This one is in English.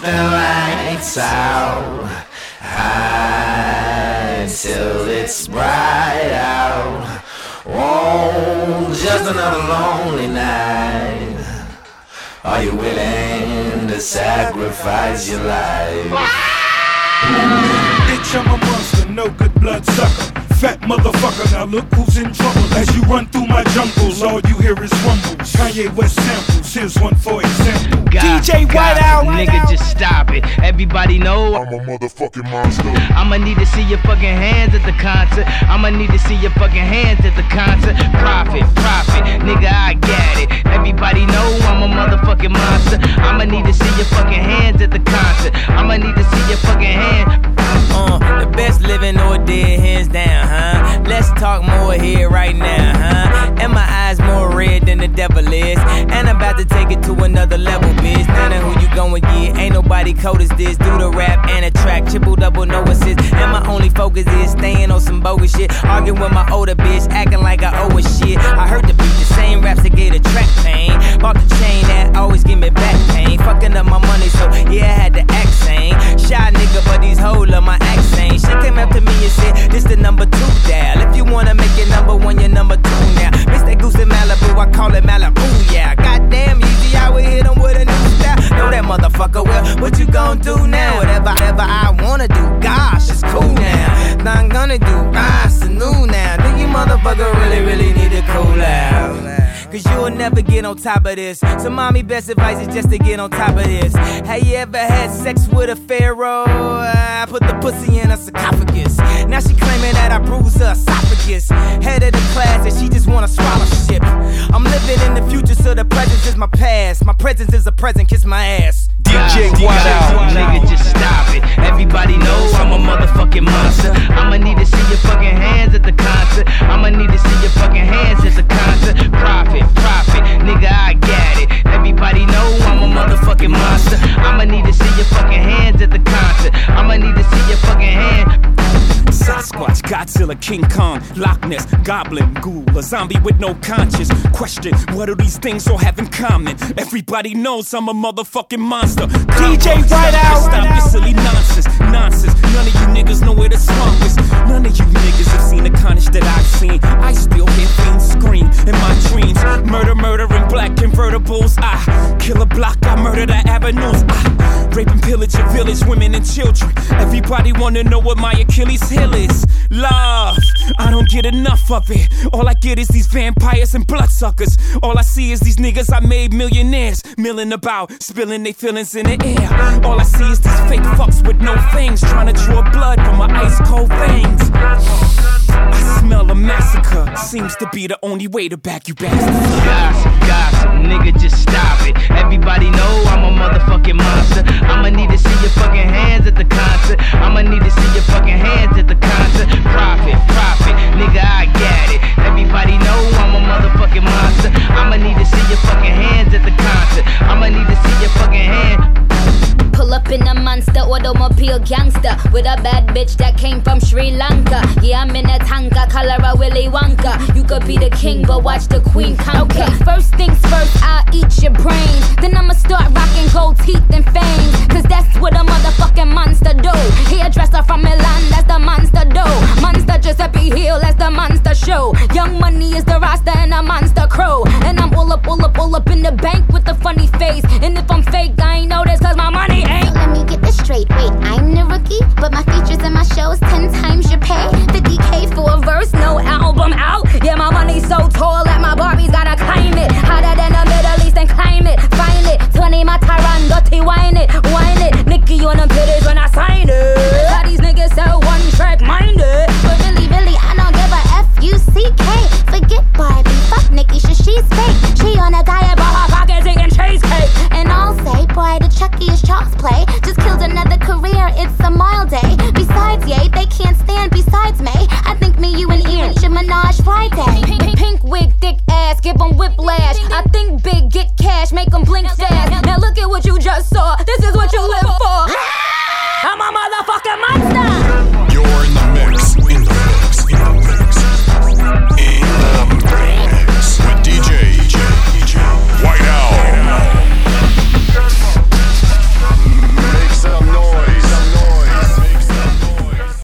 the lights out high till it's bright out. Oh, just another lonely night. Are you willing to sacrifice your life? Bitch, I'm a monster, no good blood sucker. Fat motherfucker, now look who's in trouble. As you run through my jungles, all you hear is rumbles. Kanye West samples, here's one for example. God, DJ God, Whiteout. Nigga, just stop it. Everybody know I'm a motherfucking monster. I'ma need to see your fucking hands at the concert. I'ma need to see your fucking hands at the concert. Profit, profit, nigga, I get it. Everybody know I'm a motherfucking monster. I'ma need to see your fucking hands at the devil is. And I'm about to take it to another level, bitch. None of who you going get, ain't nobody cold as this. Do the rap and a track, triple double, no assist. And my only focus is staying on some bogus shit. Arguing with my older bitch, acting like I owe her shit. I heard the beat, the same raps that gave the track pain. Bought the chain that always give me back pain. Fucking Malibu, I call it Malibu, yeah. Goddamn, easy, I would hit 'em with a new style. Know that motherfucker well. What you gon' do now? Whatever, whatever I wanna do, gosh, it's cool now. I'm gonna do, ah, it's new now. Think you motherfucker really, really need to cool out. Cause you'll never get on top of this. So, mommy, best advice is just to get on top of this. Have you ever had sex with a pharaoh? I put the pussy in a sarcophagus. Now she claiming that I bruised her esophagus. Head of the class and she just wanna swallow living in the future, so the present is my past. My presence is a present, kiss my ass. DJ Whiteout. Nigga, just stop it. King Kong, Loch Ness, Goblin, Ghoul, a zombie with no conscience. Question, what do these things all have in common? Everybody knows I'm a motherfucking monster. DJ Whiteout! Stop your silly nonsense, nonsense. None of you niggas know where the slump is. None of you niggas have seen the carnage that I've seen. I still hear things scream in my dreams. Murder, murder in black convertibles. I kill a block, I murder the avenues. Rape and pillage your village, women and children. Everybody wanna know what my Achilles heel is. Love, Get enough of it. All I get is these vampires and bloodsuckers. All I see is these niggas I made millionaires, milling about, spilling their feelings in the air. All I see is these fake fucks with no fangs, trying to draw blood from my ice cold veins. I smell a massacre. Seems to be the only way to back you bastards. Gossip, gossip, nigga, just stop it. Everybody know I'm a motherfucking monster. I'ma need to see your fucking hands at the concert. I'ma need to see your fucking automobile gangster with a bad bitch that came from Sri Lanka. Yeah, I'm in a tanka, color a Willy Wonka. You could be the king, but watch the queen conquer. Okay, first things first, I'll eat your brains. Then I'ma start rocking gold teeth and fangs. Cause that's what a motherfucking monster do. Hairdresser from Milan, that's the monster do. Monster Giuseppe Hill, that's the monster show. Young money is the roster and a monster crow. And I'm all up, all up, all up in the bank with a funny face. And if I'm fake, I ain't know